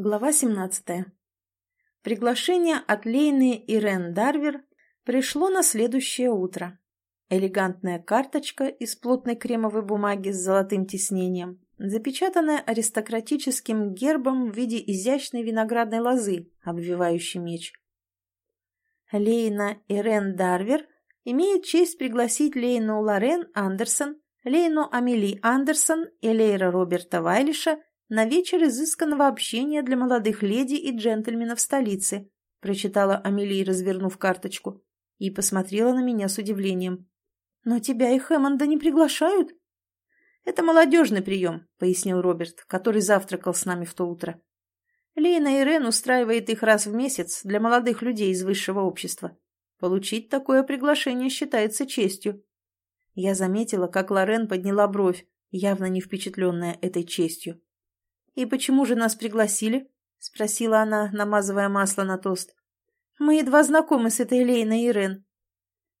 Глава 17. Приглашение от Лейны Ирен Дарвер пришло на следующее утро. Элегантная карточка из плотной кремовой бумаги с золотым тиснением, запечатанная аристократическим гербом в виде изящной виноградной лозы, обвивающей меч. Лейна Ирен Дарвер имеет честь пригласить Лейну Лорен Андерсон, Лейну Амели Андерсон и Лейра Роберта Вайлиша на вечер изысканного общения для молодых леди и джентльменов столицы», прочитала Амелия, развернув карточку, и посмотрела на меня с удивлением. «Но тебя и Хэммонда не приглашают?» «Это молодежный прием», — пояснил Роберт, который завтракал с нами в то утро. Лейна Ирен устраивает их раз в месяц для молодых людей из высшего общества. Получить такое приглашение считается честью. Я заметила, как Лорен подняла бровь, явно не впечатленная этой честью. «И почему же нас пригласили?» — спросила она, намазывая масло на тост. «Мы едва знакомы с этой Лейной Ирен».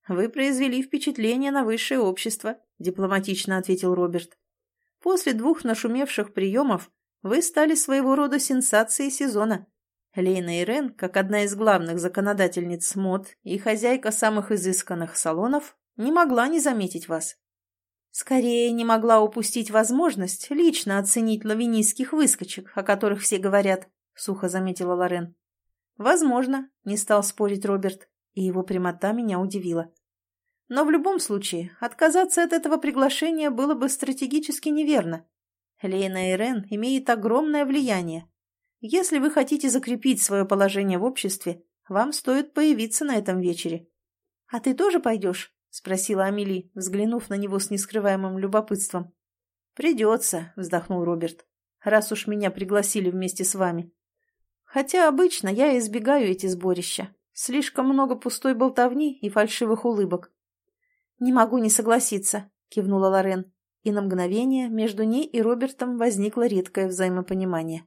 «Вы произвели впечатление на высшее общество», — дипломатично ответил Роберт. «После двух нашумевших приемов вы стали своего рода сенсацией сезона. Лейна Ирен, как одна из главных законодательниц мод и хозяйка самых изысканных салонов, не могла не заметить вас. Скорее, не могла упустить возможность лично оценить лавинийских выскочек, о которых все говорят, — сухо заметила Лорен. Возможно, — не стал спорить Роберт, и его прямота меня удивила. Но в любом случае, отказаться от этого приглашения было бы стратегически неверно. Лейна Ирен имеет огромное влияние. Если вы хотите закрепить свое положение в обществе, вам стоит появиться на этом вечере. — А ты тоже пойдешь? — спросила Амели, взглянув на него с нескрываемым любопытством. «Придется», — вздохнул Роберт, — «раз уж меня пригласили вместе с вами. Хотя обычно я избегаю эти сборища. Слишком много пустой болтовни и фальшивых улыбок». «Не могу не согласиться», — кивнула Лорен, и на мгновение между ней и Робертом возникло редкое взаимопонимание.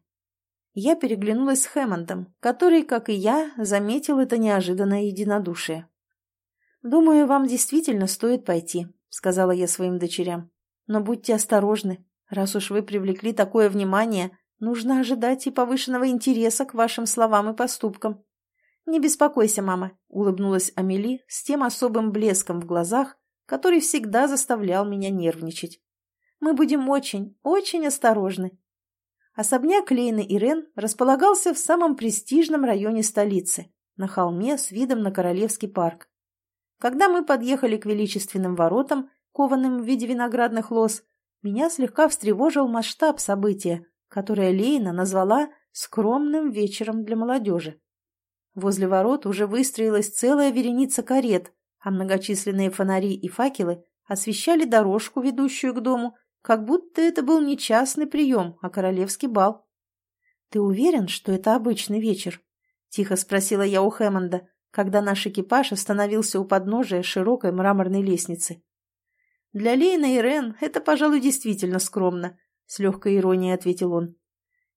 Я переглянулась с Хэммондом, который, как и я, заметил это неожиданное единодушие. «Думаю, вам действительно стоит пойти», — сказала я своим дочерям. «Но будьте осторожны. Раз уж вы привлекли такое внимание, нужно ожидать и повышенного интереса к вашим словам и поступкам». «Не беспокойся, мама», — улыбнулась Амели с тем особым блеском в глазах, который всегда заставлял меня нервничать. «Мы будем очень, очень осторожны». Особняк Лейны Ирен располагался в самом престижном районе столицы, на холме с видом на Королевский парк. Когда мы подъехали к величественным воротам, кованым в виде виноградных лоз, меня слегка встревожил масштаб события, которое Лейна назвала «скромным вечером для молодежи». Возле ворот уже выстроилась целая вереница карет, а многочисленные фонари и факелы освещали дорожку, ведущую к дому, как будто это был не частный прием, а королевский бал. «Ты уверен, что это обычный вечер?» — тихо спросила я у Хэммонда, когда наш экипаж остановился у подножия широкой мраморной лестницы. «Для Лейна и Рен это, пожалуй, действительно скромно», — с легкой иронией ответил он.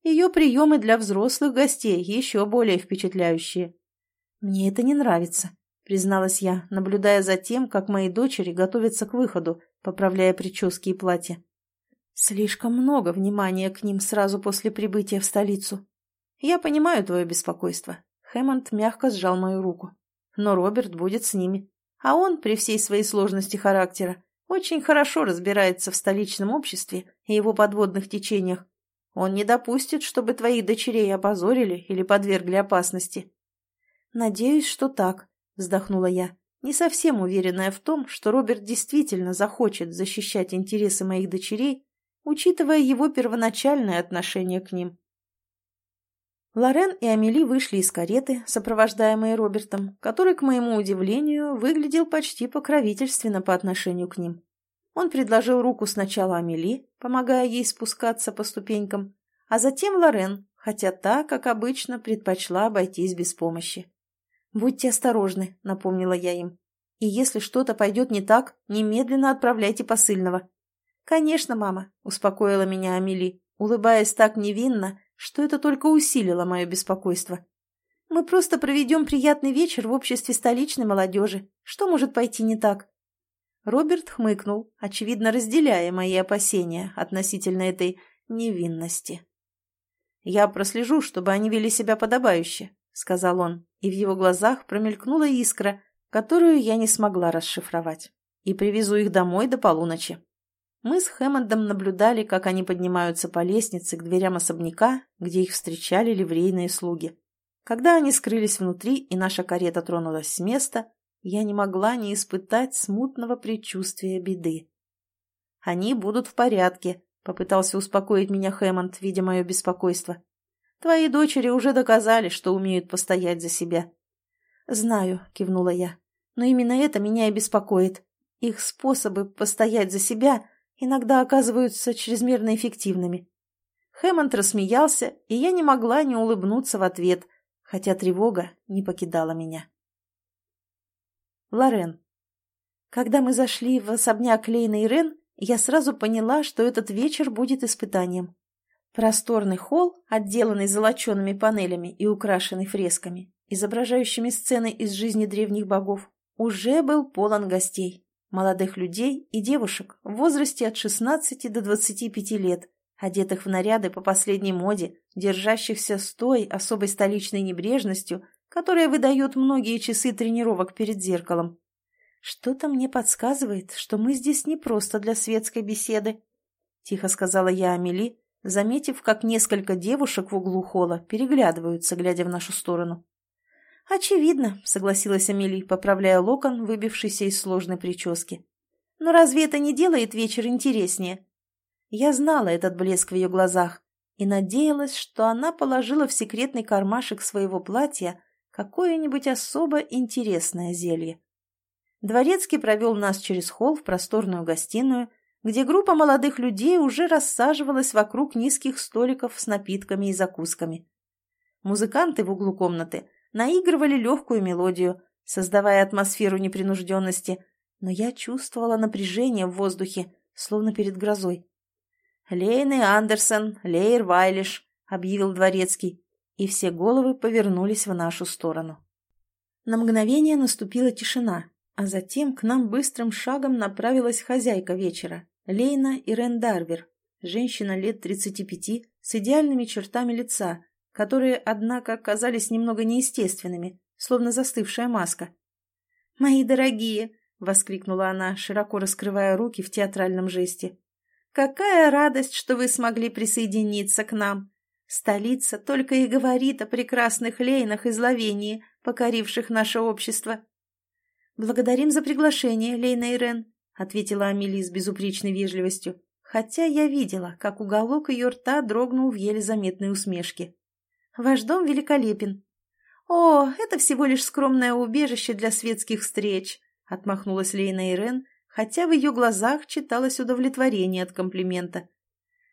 «Ее приемы для взрослых гостей еще более впечатляющие». «Мне это не нравится», — призналась я, наблюдая за тем, как мои дочери готовятся к выходу, поправляя прически и платья. «Слишком много внимания к ним сразу после прибытия в столицу. Я понимаю твое беспокойство. Хэммонд мягко сжал мою руку. Но Роберт будет с ними. А он, при всей своей сложности характера, очень хорошо разбирается в столичном обществе и его подводных течениях. Он не допустит, чтобы твоих дочерей опозорили или подвергли опасности. «Надеюсь, что так», — вздохнула я, не совсем уверенная в том, что Роберт действительно захочет защищать интересы моих дочерей, учитывая его первоначальное отношение к ним. Лорен и Амели вышли из кареты, сопровождаемые Робертом, который, к моему удивлению, выглядел почти покровительственно по отношению к ним. Он предложил руку сначала Амели, помогая ей спускаться по ступенькам, а затем Лорен, хотя та, как обычно, предпочла обойтись без помощи. «Будьте осторожны», — напомнила я им. «И если что-то пойдет не так, немедленно отправляйте посыльного». «Конечно, мама», — успокоила меня Амели, улыбаясь так невинно, что это только усилило мое беспокойство. Мы просто проведем приятный вечер в обществе столичной молодежи. Что может пойти не так?» Роберт хмыкнул, очевидно разделяя мои опасения относительно этой невинности. «Я прослежу, чтобы они вели себя подобающе», — сказал он, и в его глазах промелькнула искра, которую я не смогла расшифровать. «И привезу их домой до полуночи». Мы с Хэммондом наблюдали, как они поднимаются по лестнице к дверям особняка, где их встречали ливрейные слуги. Когда они скрылись внутри и наша карета тронулась с места, я не могла не испытать смутного предчувствия беды. «Они будут в порядке», — попытался успокоить меня Хэммонд, видя мое беспокойство. «Твои дочери уже доказали, что умеют постоять за себя». «Знаю», — кивнула я, — «но именно это меня и беспокоит. Их способы постоять за себя иногда оказываются чрезмерно эффективными». Хэммонд рассмеялся, и я не могла не улыбнуться в ответ, хотя тревога не покидала меня. Лорен. Когда мы зашли в особняк Лейна и Рен, я сразу поняла, что этот вечер будет испытанием. Просторный холл, отделанный золочеными панелями и украшенный фресками, изображающими сцены из жизни древних богов, уже был полон гостей, молодых людей и девушек в возрасте от 16 до 25 лет, одетых в наряды по последней моде, держащихся с той особой столичной небрежностью, которая выдает многие часы тренировок перед зеркалом. Что-то мне подсказывает, что мы здесь не просто для светской беседы, — тихо сказала я Амели, заметив, как несколько девушек в углу холла переглядываются, глядя в нашу сторону. «Очевидно», — согласилась Амели, поправляя локон, выбившийся из сложной прически. «Но разве это не делает вечер интереснее?» Я знала этот блеск в ее глазах и надеялась, что она положила в секретный кармашек своего платья какое-нибудь особо интересное зелье. Дворецкий провел нас через холл в просторную гостиную, где группа молодых людей уже рассаживалась вокруг низких столиков с напитками и закусками. Музыканты в углу комнаты наигрывали легкую мелодию, создавая атмосферу непринужденности, но я чувствовала напряжение в воздухе, словно перед грозой. «Лейн и Андерсон, Лейер Вайлиш», — объявил дворецкий, и все головы повернулись в нашу сторону. На мгновение наступила тишина, а затем к нам быстрым шагом направилась хозяйка вечера, Лейна Ирен Дарвер, женщина лет 35 с идеальными чертами лица, которые, однако, казались немного неестественными, словно застывшая маска. «Мои дорогие!» — воскликнула она, широко раскрывая руки в театральном жесте. «Какая радость, что вы смогли присоединиться к нам! Столица только и говорит о прекрасных лейнах и зловении, покоривших наше общество. «Благодарим за приглашение, Лейна Ирен», — ответила Амели с безупречной вежливостью, хотя я видела, как уголок ее рта дрогнул в еле заметной усмешке. «Ваш дом великолепен». «О, это всего лишь скромное убежище для светских встреч», — отмахнулась Лейна Ирен, хотя в ее глазах читалось удовлетворение от комплимента.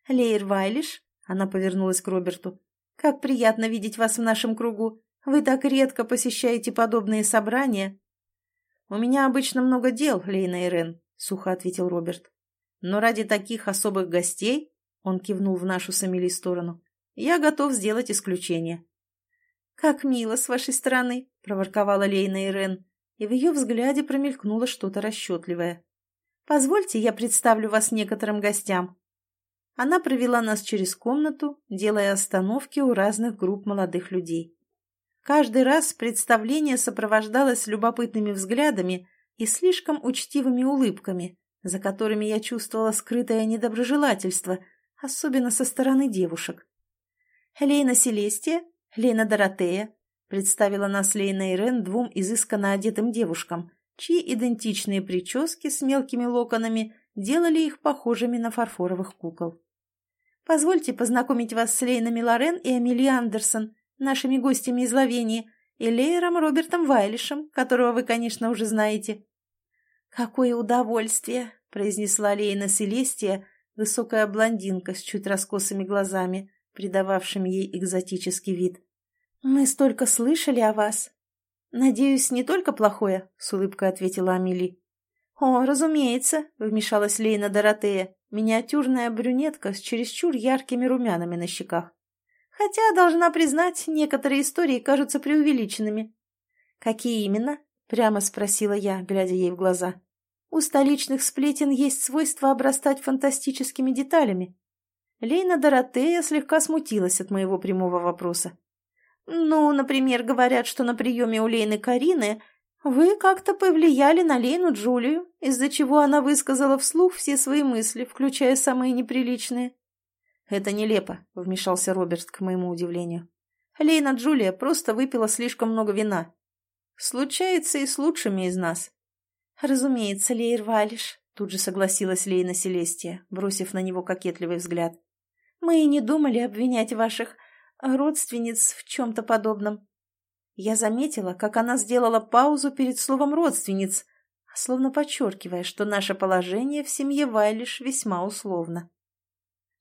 «Лейр Вайлиш, она повернулась к Роберту. «Как приятно видеть вас в нашем кругу. Вы так редко посещаете подобные собрания». «У меня обычно много дел, Лейна Ирен», — сухо ответил Роберт. «Но ради таких особых гостей», — он кивнул в нашу с Эмили сторону, — «я готов сделать исключение». «Как мило с вашей стороны», — проворковала Лейна Ирен, и в ее взгляде промелькнуло что-то расчетливое. «Позвольте, я представлю вас некоторым гостям. Она провела нас через комнату, делая остановки у разных групп молодых людей. Каждый раз представление сопровождалось любопытными взглядами и слишком учтивыми улыбками, за которыми я чувствовала скрытое недоброжелательство, особенно со стороны девушек. «Лейна Селестия, Лейна Доротея», представила нас Лейна Ирен двум изысканно одетым девушкам, чьи идентичные прически с мелкими локонами делали их похожими на фарфоровых кукол. Позвольте познакомить вас с Лейнами Лорен и Эмили Андерсон, нашими гостями из Ловении, и Лейером Робертом Вайлишем, которого вы, конечно, уже знаете». «Какое удовольствие!» — произнесла Лейна Селестия, высокая блондинка с чуть раскосыми глазами, придававшими ей экзотический вид. «Мы столько слышали о вас!» «Надеюсь, не только плохое?» — с улыбкой ответила Амели. «О, разумеется!» — вмешалась Лейна Доротея миниатюрная брюнетка с чересчур яркими румянами на щеках. Хотя, должна признать, некоторые истории кажутся преувеличенными. «Какие именно?» — прямо спросила я, глядя ей в глаза. «У столичных сплетен есть свойство обрастать фантастическими деталями». Лейна Доротея слегка смутилась от моего прямого вопроса. «Ну, например, говорят, что на приеме у Лейны Карины вы как-то повлияли на Лейну Джулию, из-за чего она высказала вслух все свои мысли, включая самые неприличные». «Это нелепо», — вмешался Роберт, к моему удивлению. «Лейна Джулия просто выпила слишком много вина. Случается и с лучшими из нас». «Разумеется, Лейр Валиш», — тут же согласилась Лейна Селестия, бросив на него кокетливый взгляд. Мы и не думали обвинять ваших родственниц в чем-то подобном. Я заметила, как она сделала паузу перед словом «родственниц», словно подчеркивая, что наше положение в семье Вайлиш весьма условно.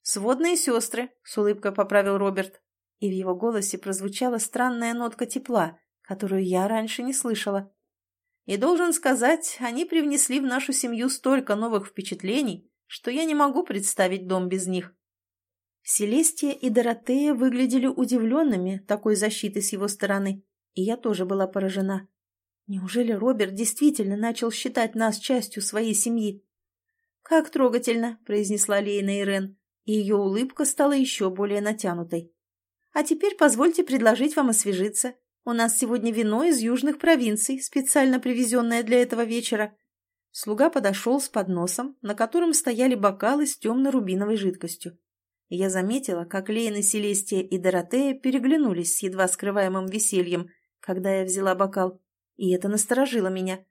«Сводные сестры», — с улыбкой поправил Роберт, и в его голосе прозвучала странная нотка тепла, которую я раньше не слышала. И должен сказать, они привнесли в нашу семью столько новых впечатлений, что я не могу представить дом без них. Селестия и Доротея выглядели удивленными такой защитой с его стороны, и я тоже была поражена. Неужели Роберт действительно начал считать нас частью своей семьи? «Как трогательно», — произнесла Лейна Ирен, и ее улыбка стала еще более натянутой. «А теперь позвольте предложить вам освежиться. У нас сегодня вино из южных провинций, специально привезенное для этого вечера». Слуга подошел с подносом, на котором стояли бокалы с темно-рубиновой жидкостью я заметила, как Лейна, Селестия и Доротея переглянулись с едва скрываемым весельем, когда я взяла бокал, и это насторожило меня.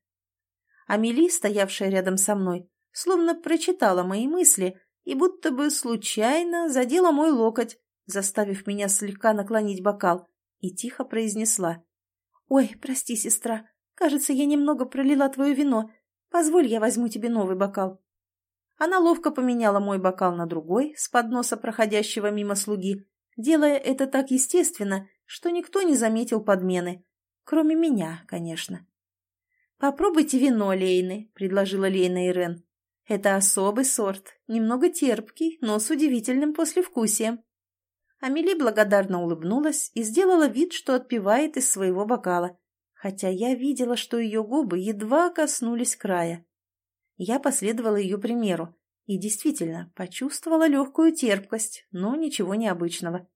Амели, стоявшая рядом со мной, словно прочитала мои мысли и будто бы случайно задела мой локоть, заставив меня слегка наклонить бокал, и тихо произнесла. «Ой, прости, сестра, кажется, я немного пролила твое вино. Позволь, я возьму тебе новый бокал». Она ловко поменяла мой бокал на другой, с подноса проходящего мимо слуги, делая это так естественно, что никто не заметил подмены. Кроме меня, конечно. «Попробуйте вино, Лейны», — предложила Лейна Ирен. «Это особый сорт, немного терпкий, но с удивительным послевкусием». Амели благодарно улыбнулась и сделала вид, что отпивает из своего бокала, хотя я видела, что ее губы едва коснулись края. Я последовала ее примеру и действительно почувствовала легкую терпкость, но ничего необычного.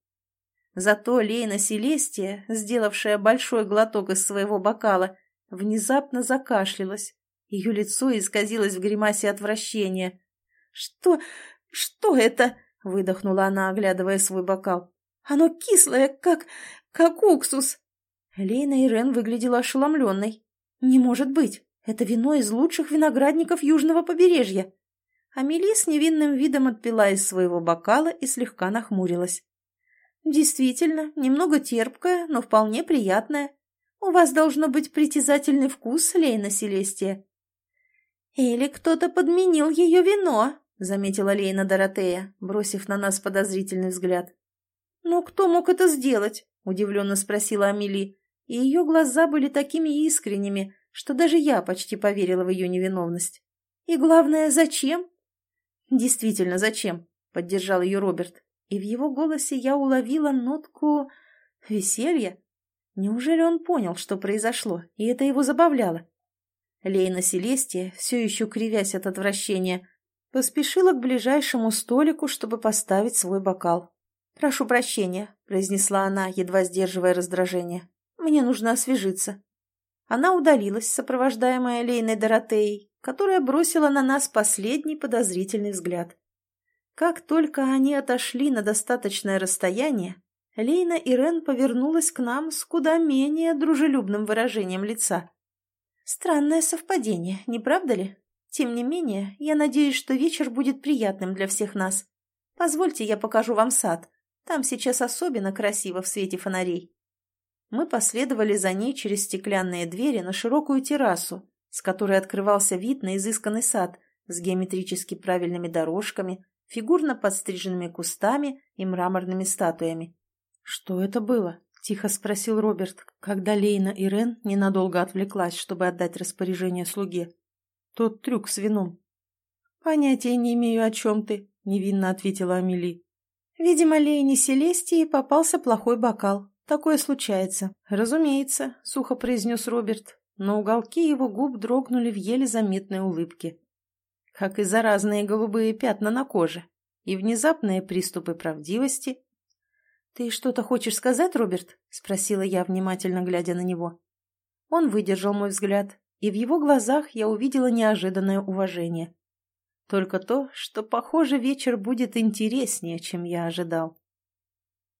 Зато Лейна Селестия, сделавшая большой глоток из своего бокала, внезапно закашлялась. Ее лицо исказилось в гримасе отвращения. «Что? Что это?» — выдохнула она, оглядывая свой бокал. «Оно кислое, как... как уксус!» Лейна Ирен выглядела ошеломленной. «Не может быть! Это вино из лучших виноградников южного побережья. Амели с невинным видом отпила из своего бокала и слегка нахмурилась. «Действительно, немного терпкое, но вполне приятное. У вас должно быть притязательный вкус, Лейна Селестия». «Или кто-то подменил ее вино», — заметила Лейна Доротея, бросив на нас подозрительный взгляд. «Но кто мог это сделать?» — удивленно спросила Амели, и ее глаза были такими искренними, что даже я почти поверила в ее невиновность. И главное, зачем? Действительно, зачем? Поддержал ее Роберт. И в его голосе я уловила нотку веселья. Неужели он понял, что произошло, и это его забавляло? Лейна Селестия, все еще кривясь от отвращения, поспешила к ближайшему столику, чтобы поставить свой бокал. «Прошу прощения», — произнесла она, едва сдерживая раздражение. «Мне нужно освежиться». Она удалилась, сопровождаемая Лейной Доротеей, которая бросила на нас последний подозрительный взгляд. Как только они отошли на достаточное расстояние, Лейна Ирен повернулась к нам с куда менее дружелюбным выражением лица. Странное совпадение, не правда ли? Тем не менее, я надеюсь, что вечер будет приятным для всех нас. Позвольте, я покажу вам сад. Там сейчас особенно красиво в свете фонарей мы последовали за ней через стеклянные двери на широкую террасу, с которой открывался вид на изысканный сад с геометрически правильными дорожками, фигурно подстриженными кустами и мраморными статуями. «Что это было?» — тихо спросил Роберт, когда Лейна и Рен ненадолго отвлеклась, чтобы отдать распоряжение слуге. «Тот трюк с вином». «Понятия не имею, о чем ты», — невинно ответила Амели. «Видимо, Лейне Селестии попался плохой бокал, «Такое случается. Разумеется», — сухо произнес Роберт, но уголки его губ дрогнули в еле заметной улыбке. «Как и заразные голубые пятна на коже. и внезапные приступы правдивости. «Ты что-то хочешь сказать, Роберт?» — спросила я, внимательно глядя на него. Он выдержал мой взгляд, и в его глазах я увидела неожиданное уважение. Только то, что, похоже, вечер будет интереснее, чем я ожидал.